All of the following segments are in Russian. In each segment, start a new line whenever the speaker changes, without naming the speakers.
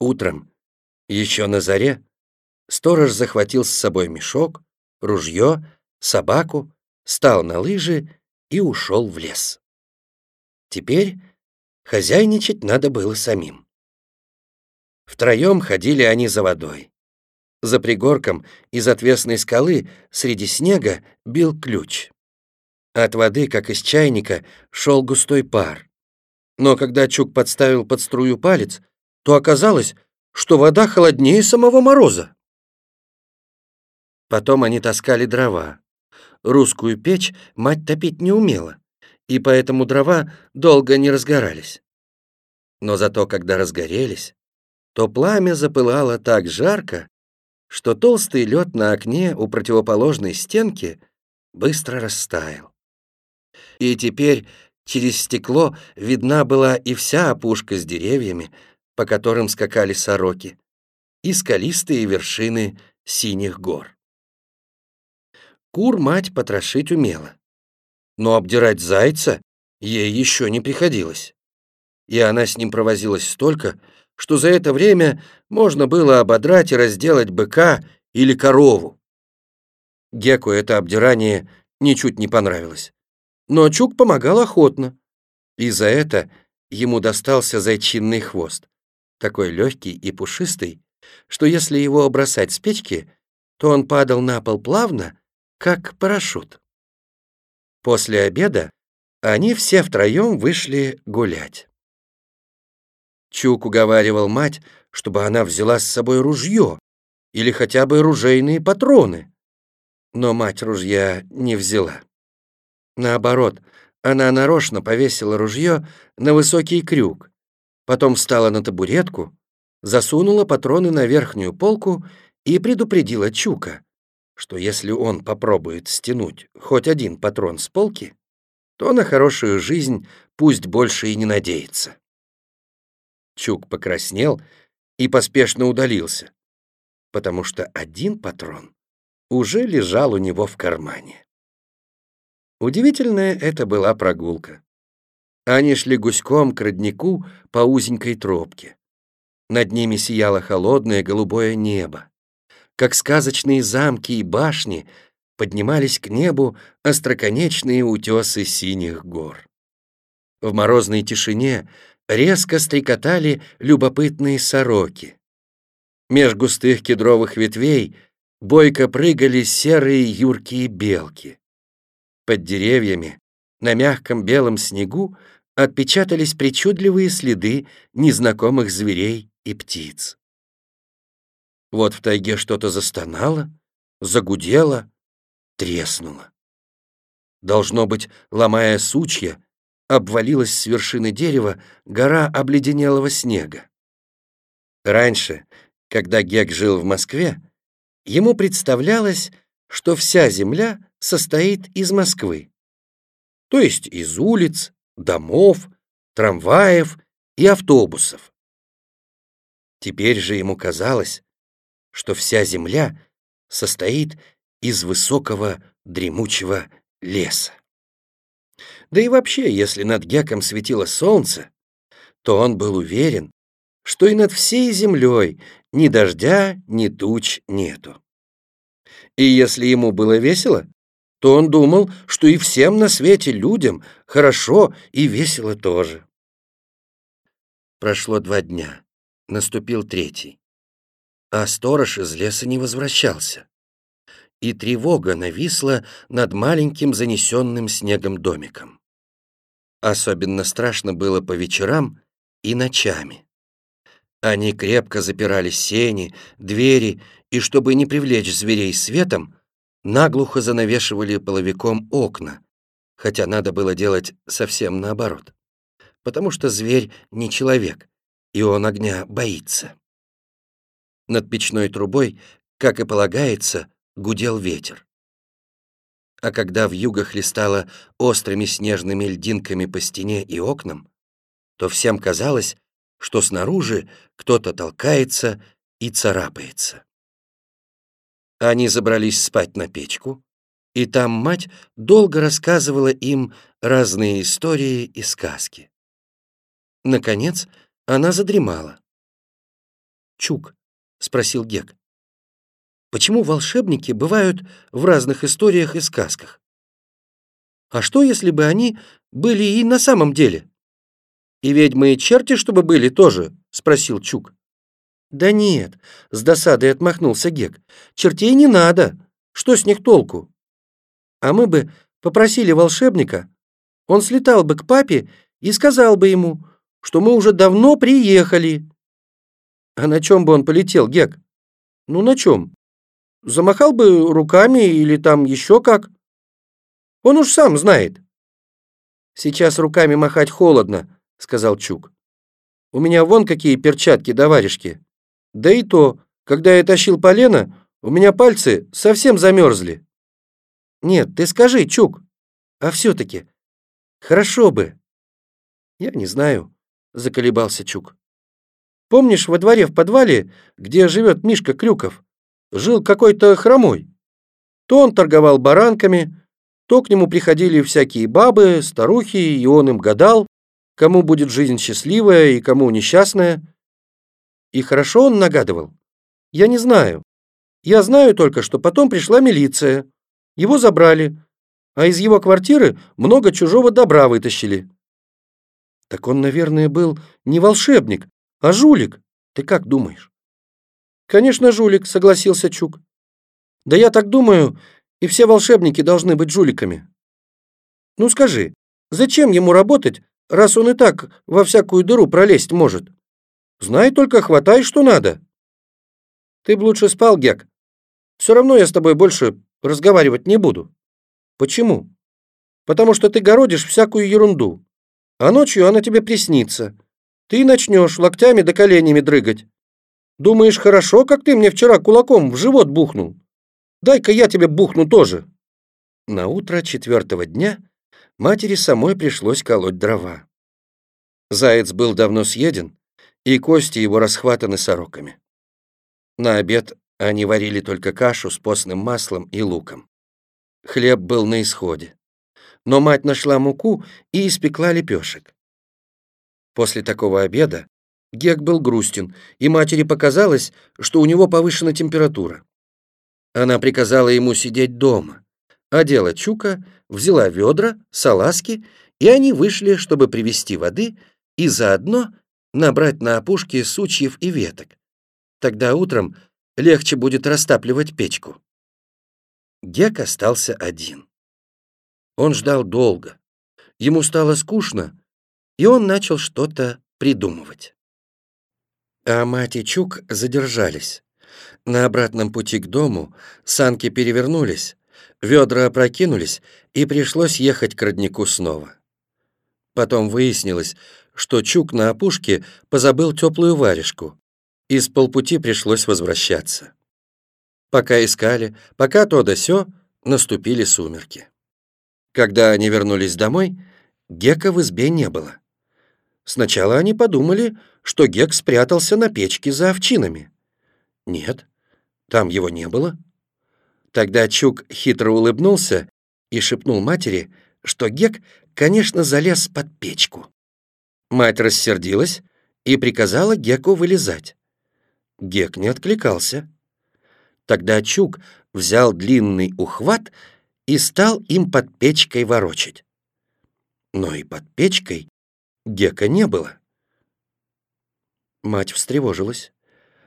Утром, еще на заре, сторож захватил с собой мешок, ружье, собаку, стал на лыжи и ушел в лес. Теперь хозяйничать надо было самим. Втроем ходили они за водой. За пригорком из отвесной скалы среди снега бил ключ. От воды, как из чайника, шел густой пар. Но когда Чук подставил под струю палец, то оказалось, что вода холоднее самого мороза. Потом они таскали дрова. Русскую печь мать топить не умела, и поэтому дрова долго не разгорались. Но зато, когда разгорелись, то пламя запылало так жарко, что толстый лед на окне у противоположной стенки быстро растаял. И теперь через стекло видна была и вся опушка с деревьями, по которым скакали сороки, и скалистые вершины синих гор. Кур мать потрошить умела, но обдирать зайца ей еще не приходилось. И она с ним провозилась столько, что за это время можно было ободрать и разделать быка или корову. Геку это обдирание ничуть не понравилось. Но Чук помогал охотно, и за это ему достался зайчинный хвост, такой легкий и пушистый, что если его бросать с печки, то он падал на пол плавно, как парашют. После обеда они все втроем вышли гулять. Чук уговаривал мать, чтобы она взяла с собой ружье или хотя бы ружейные патроны. Но мать ружья не взяла. Наоборот, она нарочно повесила ружье на высокий крюк, потом встала на табуретку, засунула патроны на верхнюю полку и предупредила Чука, что если он попробует стянуть хоть один патрон с полки, то на хорошую жизнь пусть больше и не надеется. Чук покраснел и поспешно удалился, потому что один патрон уже лежал у него в кармане. Удивительная это была прогулка. Они шли гуськом к роднику по узенькой тропке. Над ними сияло холодное голубое небо. Как сказочные замки и башни поднимались к небу остроконечные утесы синих гор. В морозной тишине резко стрекотали любопытные сороки. Меж густых кедровых ветвей бойко прыгали серые юркие белки. Под деревьями, на мягком белом снегу, отпечатались причудливые следы незнакомых зверей и птиц. Вот в тайге что-то застонало, загудело, треснуло. Должно быть, ломая сучья, обвалилась с вершины дерева гора обледенелого снега. Раньше, когда Гек жил в Москве, ему представлялось, что вся земля состоит из Москвы, то есть из улиц, домов, трамваев и автобусов. Теперь же ему казалось, что вся земля состоит из высокого дремучего леса. Да и вообще, если над Геком светило солнце, то он был уверен, что и над всей землей ни дождя, ни туч нету. И если ему было весело, то он думал, что и всем на свете людям хорошо и весело тоже. Прошло два дня, наступил третий, а сторож из леса не возвращался и тревога нависла над маленьким занесенным снегом домиком. Особенно страшно было по вечерам и ночами. Они крепко запирали сени, двери и, чтобы не привлечь зверей светом, наглухо занавешивали половиком окна, хотя надо было делать совсем наоборот, потому что зверь не человек, и он огня боится. Над печной трубой, как и полагается, гудел ветер. А когда в вьюга хлестала острыми снежными льдинками по стене и окнам, то всем казалось, что снаружи кто-то толкается и царапается. Они забрались спать на печку, и там мать долго рассказывала им разные истории и сказки. Наконец, она задремала. Чук?» — спросил Гек. «Почему волшебники бывают в разных историях и сказках? А что, если бы они были и на самом деле?» «И ведьмы и черти, чтобы были тоже?» — спросил Чук. «Да нет», — с досадой отмахнулся Гек. «Чертей не надо. Что с них толку? А мы бы попросили волшебника, он слетал бы к папе и сказал бы ему, что мы уже давно приехали». «А на чем бы он полетел, Гек?» «Ну, на чем? Замахал бы руками или там еще как? Он уж сам знает». «Сейчас руками махать холодно», — сказал Чук. «У меня вон какие перчатки да. Да и то, когда я тащил полено, у меня пальцы совсем замерзли. Нет, ты скажи, Чук, а все-таки, хорошо бы. Я не знаю, заколебался Чук. Помнишь, во дворе в подвале, где живет Мишка Крюков, жил какой-то хромой? То он торговал баранками, то к нему приходили всякие бабы, старухи, и он им гадал, кому будет жизнь счастливая и кому несчастная. И хорошо он нагадывал? Я не знаю. Я знаю только, что потом пришла милиция. Его забрали, а из его квартиры много чужого добра вытащили. Так он, наверное, был не волшебник, а жулик. Ты как думаешь? Конечно, жулик, согласился Чук. Да я так думаю, и все волшебники должны быть жуликами. Ну скажи, зачем ему работать, раз он и так во всякую дыру пролезть может? Знай только, хватай, что надо. Ты б лучше спал, Гек. Все равно я с тобой больше разговаривать не буду. Почему? Потому что ты городишь всякую ерунду. А ночью она тебе приснится. Ты начнешь локтями да коленями дрыгать. Думаешь, хорошо, как ты мне вчера кулаком в живот бухнул? Дай-ка я тебе бухну тоже. На утро четвертого дня матери самой пришлось колоть дрова. Заяц был давно съеден, и кости его расхватаны сороками. На обед они варили только кашу с постным маслом и луком. Хлеб был на исходе. Но мать нашла муку и испекла лепешек. После такого обеда Гек был грустен, и матери показалось, что у него повышена температура. Она приказала ему сидеть дома, одела чука, взяла ведра, салазки, и они вышли, чтобы привезти воды и заодно набрать на опушке сучьев и веток. Тогда утром легче будет растапливать печку. Гек остался один. Он ждал долго. Ему стало скучно, и он начал что-то придумывать. А мать и Чук задержались. На обратном пути к дому санки перевернулись, ведра опрокинулись, и пришлось ехать к роднику снова. Потом выяснилось, что Чук на опушке позабыл теплую варежку, и с полпути пришлось возвращаться. Пока искали, пока то да сё, наступили сумерки. Когда они вернулись домой, Гека в избе не было. Сначала они подумали, что Гек спрятался на печке за овчинами. Нет, там его не было. Тогда Чук хитро улыбнулся и шепнул матери, что Гек, конечно, залез под печку. Мать рассердилась и приказала Геку вылезать. Гек не откликался. Тогда Чук взял длинный ухват и стал им под печкой ворочать. Но и под печкой Гека не было. Мать встревожилась,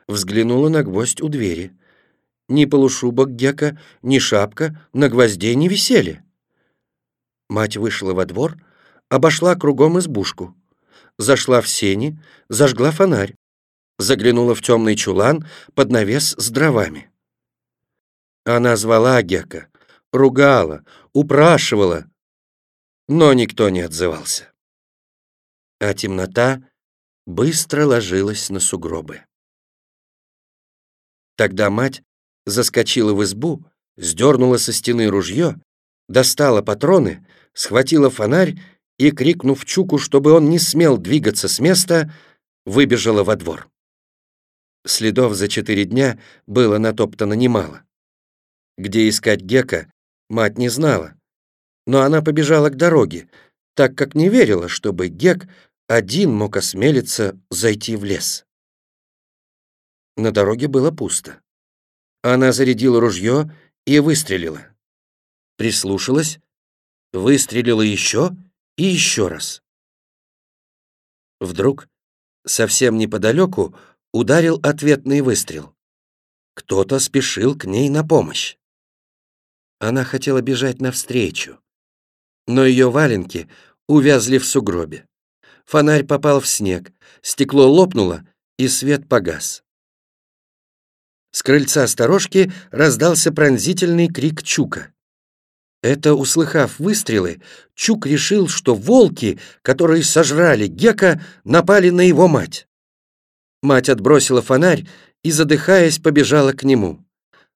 взглянула на гвоздь у двери. Ни полушубок Гека, ни шапка на гвозде не висели. Мать вышла во двор, обошла кругом избушку, зашла в сени, зажгла фонарь заглянула в темный чулан под навес с дровами. Она звала Гека, ругала, упрашивала, но никто не отзывался. А темнота быстро ложилась на сугробы. Тогда мать заскочила в избу, сдернула со стены ружье, достала патроны, схватила фонарь и, крикнув Чуку, чтобы он не смел двигаться с места, выбежала во двор. Следов за четыре дня было натоптано немало. Где искать Гека, мать не знала. Но она побежала к дороге, так как не верила, чтобы Гек один мог осмелиться зайти в лес. На дороге было пусто. Она зарядила ружье и выстрелила. Прислушалась, выстрелила еще и еще раз. Вдруг, совсем неподалеку, ударил ответный выстрел. Кто-то спешил к ней на помощь. Она хотела бежать навстречу, но ее валенки увязли в сугробе. Фонарь попал в снег, стекло лопнуло, и свет погас. С крыльца сторожки раздался пронзительный крик Чука. Это, услыхав выстрелы, Чук решил, что волки, которые сожрали Гека, напали на его мать. Мать отбросила фонарь и, задыхаясь, побежала к нему.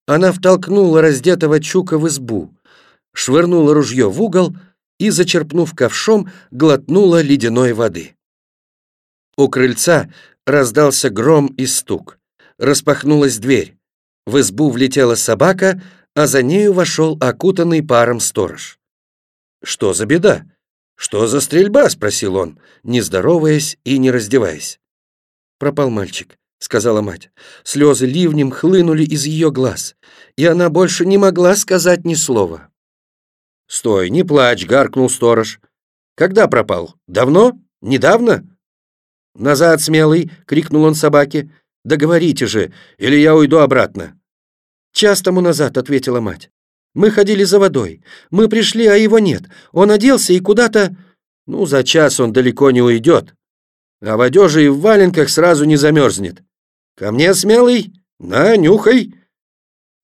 Она втолкнула раздетого Чука в избу, швырнула ружье в угол и, зачерпнув ковшом, глотнула ледяной воды. У крыльца раздался гром и стук. Распахнулась дверь. В избу влетела собака, а за нею вошел окутанный паром сторож. «Что за беда? Что за стрельба?» — спросил он, не здороваясь и не раздеваясь. «Пропал мальчик», — сказала мать. Слезы ливнем хлынули из ее глаз, и она больше не могла сказать ни слова. «Стой, не плачь», — гаркнул сторож. «Когда пропал? Давно? Недавно?» «Назад, смелый!» — крикнул он собаке. «Договорите же, или я уйду обратно». «Час тому назад», — ответила мать. «Мы ходили за водой. Мы пришли, а его нет. Он оделся и куда-то...» «Ну, за час он далеко не уйдет. А в одежде и в валенках сразу не замерзнет. Ко мне, смелый, на, нюхай!»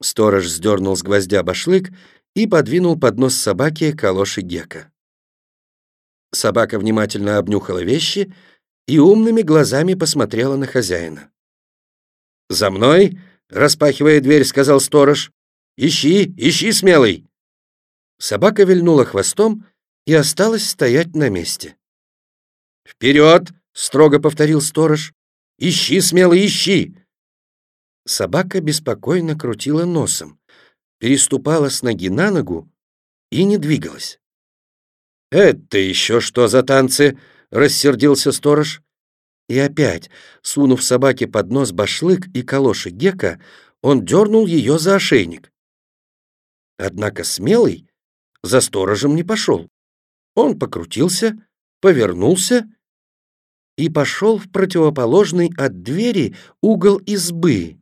Сторож сдернул с гвоздя башлык и подвинул под нос собаке калоши Гека. Собака внимательно обнюхала вещи и умными глазами посмотрела на хозяина. «За мной!» — распахивая дверь, сказал сторож. «Ищи, ищи, смелый!» Собака вильнула хвостом и осталась стоять на месте. «Вперед!» — строго повторил сторож. «Ищи, смелый, ищи!» Собака беспокойно крутила носом переступала с ноги на ногу и не двигалась. «Это еще что за танцы?» — рассердился сторож. И опять, сунув собаке под нос башлык и калоши Гека, он дернул ее за ошейник. Однако смелый за сторожем не пошел. Он покрутился, повернулся и пошел в противоположный от двери угол избы.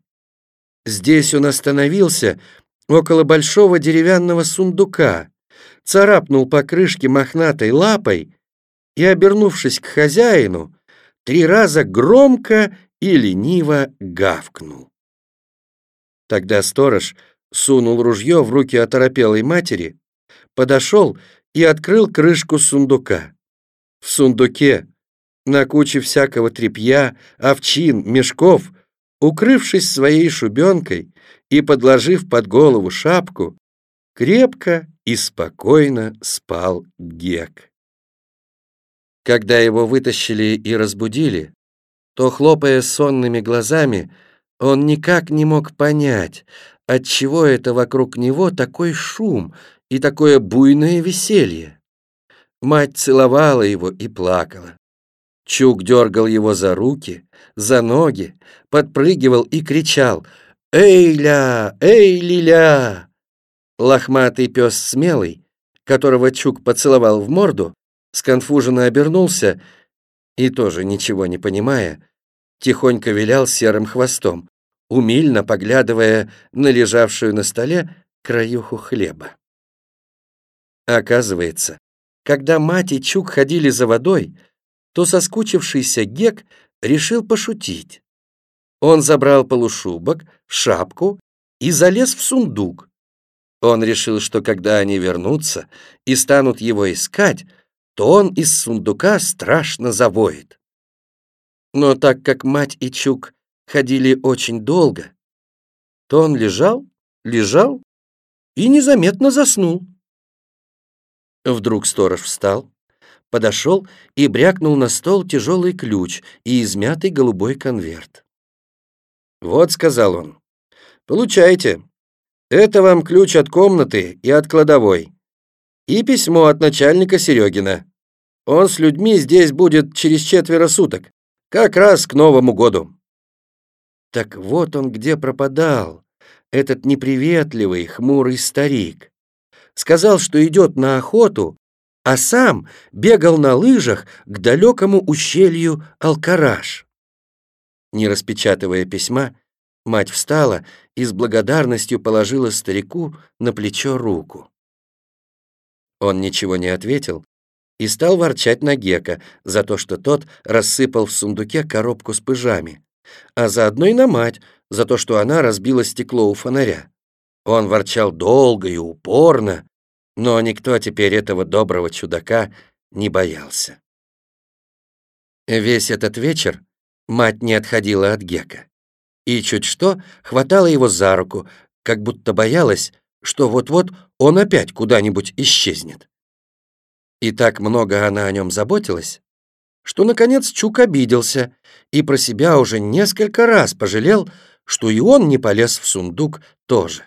Здесь он остановился около большого деревянного сундука, царапнул по крышке мохнатой лапой и, обернувшись к хозяину, три раза громко и лениво гавкнул. Тогда сторож сунул ружье в руки оторопелой матери, подошел и открыл крышку сундука. В сундуке, на куче всякого тряпья, овчин, мешков, укрывшись своей шубенкой, и, подложив под голову шапку, крепко и спокойно спал Гек. Когда его вытащили и разбудили, то, хлопая сонными глазами, он никак не мог понять, отчего это вокруг него такой шум и такое буйное веселье. Мать целовала его и плакала. Чук дергал его за руки, за ноги, подпрыгивал и кричал — «Эй-ля! Эй-ли-ля!» Лохматый пес смелый, которого Чук поцеловал в морду, сконфуженно обернулся и, тоже ничего не понимая, тихонько вилял серым хвостом, умильно поглядывая на лежавшую на столе краюху хлеба. Оказывается, когда мать и Чук ходили за водой, то соскучившийся Гек решил пошутить. Он забрал полушубок, шапку и залез в сундук. Он решил, что когда они вернутся и станут его искать, то он из сундука страшно завоет. Но так как мать и Чук ходили очень долго, то он лежал, лежал и незаметно заснул. Вдруг сторож встал, подошел и брякнул на стол тяжелый ключ и измятый голубой конверт. «Вот», — сказал он, — «получайте. Это вам ключ от комнаты и от кладовой. И письмо от начальника Серегина. Он с людьми здесь будет через четверо суток, как раз к Новому году». Так вот он где пропадал, этот неприветливый, хмурый старик. Сказал, что идет на охоту, а сам бегал на лыжах к далекому ущелью Алкараш. Не распечатывая письма, мать встала и с благодарностью положила старику на плечо руку. Он ничего не ответил и стал ворчать на Гека за то, что тот рассыпал в сундуке коробку с пыжами, а заодно и на мать за то, что она разбила стекло у фонаря. Он ворчал долго и упорно, но никто теперь этого доброго чудака не боялся. Весь этот вечер мать не отходила от Гека и чуть что хватала его за руку, как будто боялась, что вот-вот он опять куда-нибудь исчезнет. И так много она о нем заботилась, что, наконец, Чук обиделся и про себя уже несколько раз пожалел, что и он не полез в сундук тоже.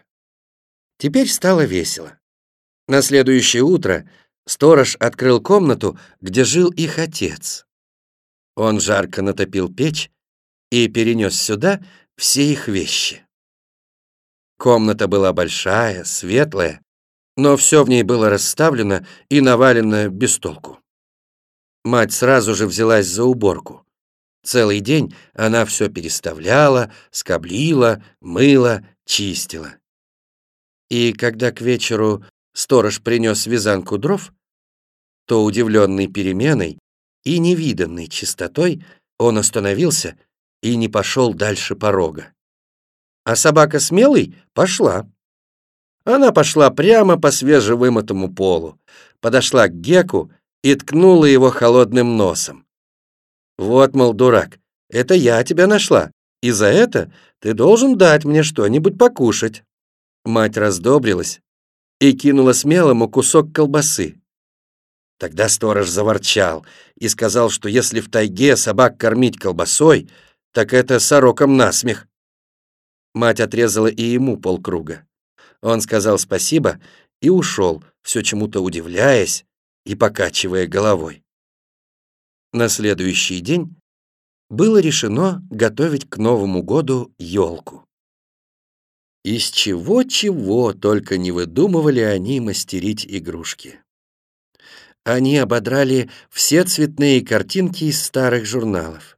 Теперь стало весело. На следующее утро сторож открыл комнату, где жил их отец. Он жарко натопил печь и перенес сюда все их вещи. Комната была большая, светлая, но все в ней было расставлено и навалено без толку. Мать сразу же взялась за уборку. Целый день она все переставляла, скоблила, мыла, чистила. И когда к вечеру сторож принес вязанку дров, то, удивленный переменой и невиданной чистотой, он остановился и не пошел дальше порога. А собака смелый пошла. Она пошла прямо по свежевымытому полу, подошла к Геку и ткнула его холодным носом. «Вот, мол, дурак, это я тебя нашла, и за это ты должен дать мне что-нибудь покушать». Мать раздобрилась и кинула смелому кусок колбасы. Тогда сторож заворчал и сказал, что если в тайге собак кормить колбасой, так это сороком насмех. Мать отрезала и ему полкруга. Он сказал спасибо и ушел, все чему-то удивляясь и покачивая головой. На следующий день было решено готовить к Новому году елку. Из чего-чего только не выдумывали они мастерить игрушки. Они ободрали все цветные картинки из старых журналов.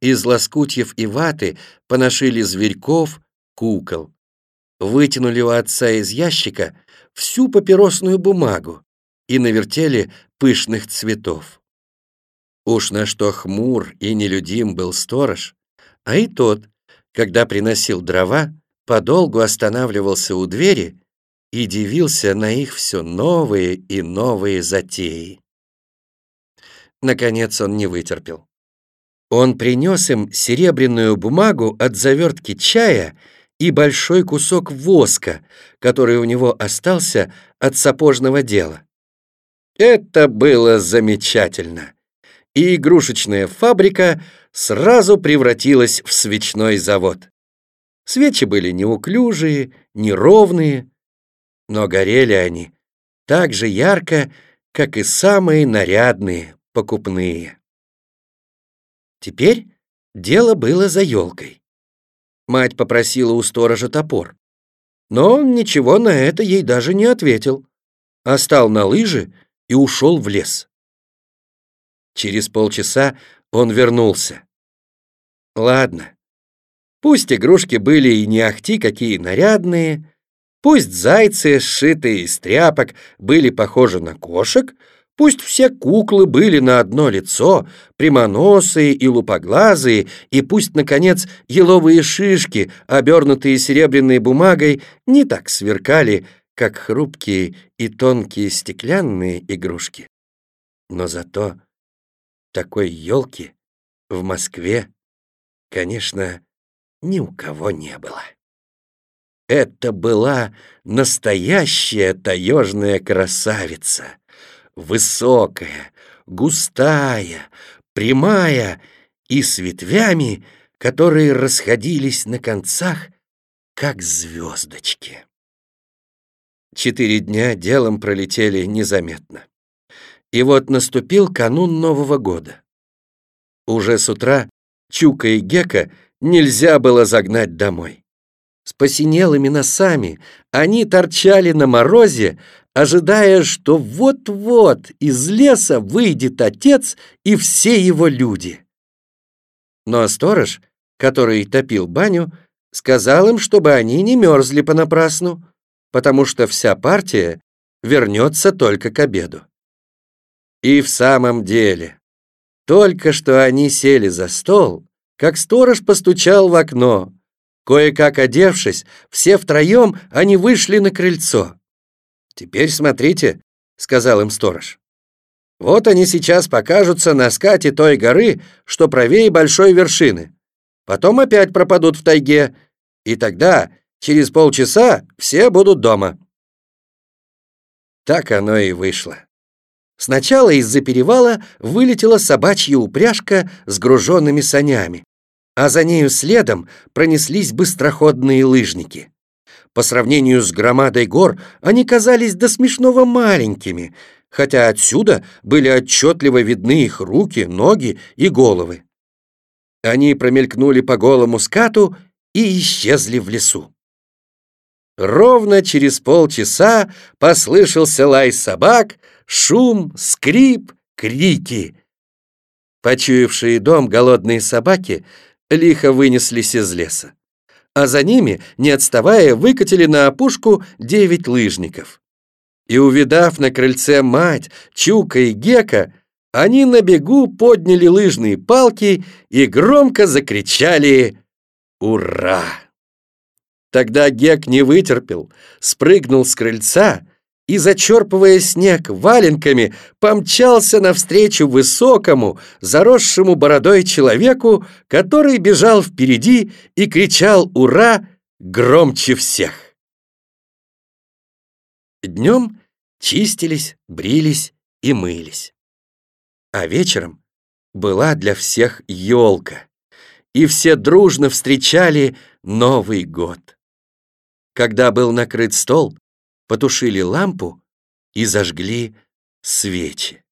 Из лоскутьев и ваты поношили зверьков, кукол. Вытянули у отца из ящика всю папиросную бумагу и навертели пышных цветов. Уж на что хмур и нелюдим был сторож, а и тот, когда приносил дрова, подолгу останавливался у двери и дивился на их все новые и новые затеи. Наконец он не вытерпел. Он принес им серебряную бумагу от завертки чая и большой кусок воска, который у него остался от сапожного дела. Это было замечательно, и игрушечная фабрика сразу превратилась в свечной завод. Свечи были неуклюжие, неровные, но горели они так же ярко, как и самые нарядные покупные. Теперь дело было за елкой. Мать попросила у сторожа топор, но он ничего на это ей даже не ответил, а стал на лыжи и ушел в лес. Через полчаса он вернулся. Ладно, пусть игрушки были и не ахти какие нарядные, пусть зайцы, сшитые из тряпок, были похожи на кошек — Пусть все куклы были на одно лицо, прямоносые и лупоглазые, и пусть, наконец, еловые шишки, обернутые серебряной бумагой, не так сверкали, как хрупкие и тонкие стеклянные игрушки. Но зато такой елки в Москве, конечно, ни у кого не было. Это была настоящая таежная красавица — высокая, густая, прямая и с ветвями, которые расходились на концах, как звездочки. Четыре дня делом пролетели незаметно. И вот наступил канун Нового года. Уже с утра Чука и Гека нельзя было загнать домой. С посинелыми носами они торчали на морозе, ожидая, что вот-вот из леса выйдет отец и все его люди. Но сторож, который топил баню, сказал им, чтобы они не мерзли понапрасну, потому что вся партия вернется только к обеду. И в самом деле, только что они сели за стол, как сторож постучал в окно. Кое-как одевшись, все втроем они вышли на крыльцо. «Теперь смотрите», — сказал им сторож. «Вот они сейчас покажутся на скате той горы, что правее большой вершины. Потом опять пропадут в тайге, и тогда, через полчаса, все будут дома». Так оно и вышло. Сначала из-за перевала вылетела собачья упряжка с груженными санями, а за нею следом пронеслись быстроходные лыжники. По сравнению с громадой гор они казались до смешного маленькими, хотя отсюда были отчетливо видны их руки, ноги и головы. Они промелькнули по голому скату и исчезли в лесу. Ровно через полчаса послышался лай собак, шум, скрип, крики. Почуявшие дом голодные собаки лихо вынеслись из леса а за ними, не отставая, выкатили на опушку девять лыжников. И, увидав на крыльце мать, Чука и Гека, они на бегу подняли лыжные палки и громко закричали «Ура!». Тогда Гек не вытерпел, спрыгнул с крыльца и, зачерпывая снег валенками, помчался навстречу высокому, заросшему бородой человеку, который бежал впереди и кричал «Ура!» громче всех. Днем чистились, брились и мылись. А вечером была для всех елка, и все дружно встречали Новый год. Когда был накрыт стол, потушили лампу и зажгли свечи.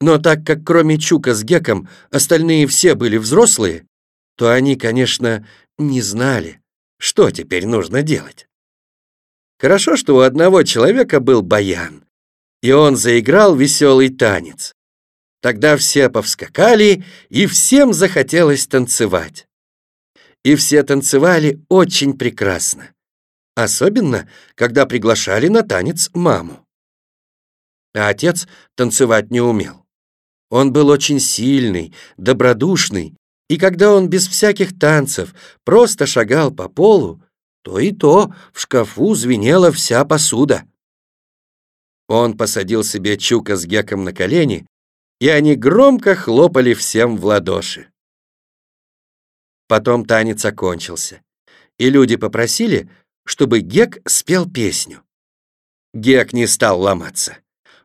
Но так как кроме Чука с Геком остальные все были взрослые, то они, конечно, не знали, что теперь нужно делать. Хорошо, что у одного человека был баян, и он заиграл веселый танец. Тогда все повскакали, и всем захотелось танцевать. И все танцевали очень прекрасно особенно, когда приглашали на танец маму. А отец танцевать не умел. Он был очень сильный, добродушный, и когда он без всяких танцев просто шагал по полу, то и то в шкафу звенела вся посуда. Он посадил себе Чука с Геком на колени, и они громко хлопали всем в ладоши. Потом танец окончился, и люди попросили, чтобы Гек спел песню. Гек не стал ломаться.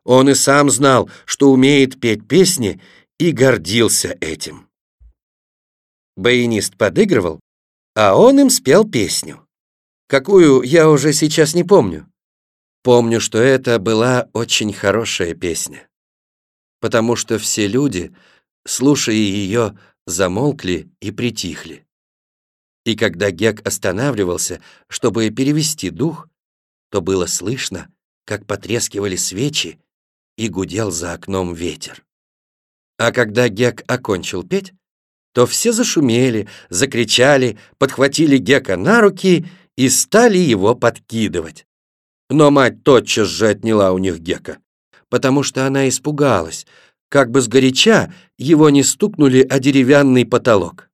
Он и сам знал, что умеет петь песни, и гордился этим. Баянист подыгрывал, а он им спел песню. Какую, я уже сейчас не помню. Помню, что это была очень хорошая песня, потому что все люди, слушая ее, замолкли и притихли. И когда Гек останавливался, чтобы перевести дух, то было слышно, как потрескивали свечи и гудел за окном ветер. А когда Гек окончил петь, то все зашумели, закричали, подхватили Гека на руки и стали его подкидывать. Но мать тотчас же отняла у них Гека, потому что она испугалась, как бы сгоряча его не стукнули о деревянный потолок.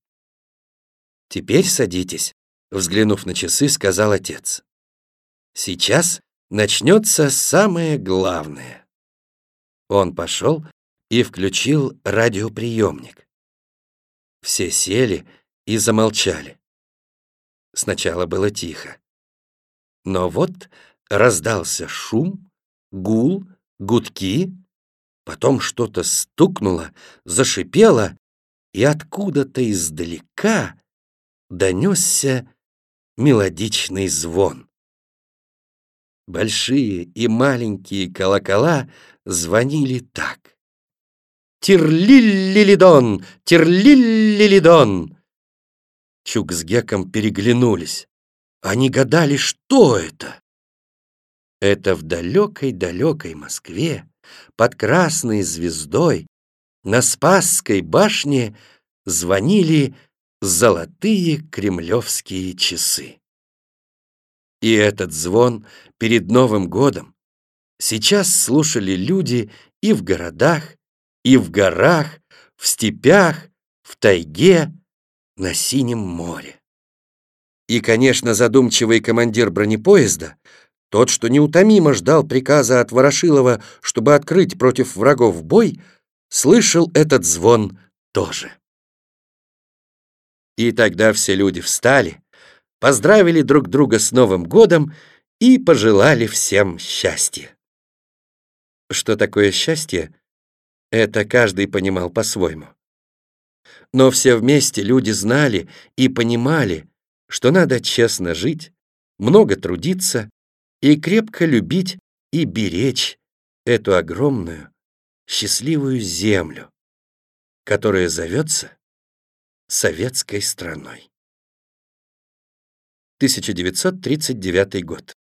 «Теперь садитесь», — взглянув на часы, сказал отец. «Сейчас начнется самое главное». Он пошел и включил радиоприемник. Все сели и замолчали. Сначала было тихо. Но вот раздался шум, гул, гудки, потом что-то стукнуло, зашипело, и откуда-то издалека донесся мелодичный звон. Большие и маленькие колокола звонили так. Тирлиллилидон, тирлиллилидон. Чук с Геком переглянулись. Они гадали, что это. Это в далекой-далекой Москве, под красной звездой, на Спасской башне звонили золотые кремлевские часы. И этот звон перед Новым годом сейчас слушали люди и в городах, и в горах, в степях, в тайге, на синем море. И, конечно, задумчивый командир бронепоезда, тот, что неутомимо ждал приказа от Ворошилова, чтобы открыть против врагов бой, слышал этот звон тоже. И тогда все люди встали, поздравили друг друга с Новым годом и пожелали всем счастья. Что такое счастье, это каждый понимал по-своему. Но все вместе люди знали и понимали, что надо честно жить, много трудиться и крепко любить и беречь эту огромную, счастливую землю, которая зовется советской страной. 1939 год.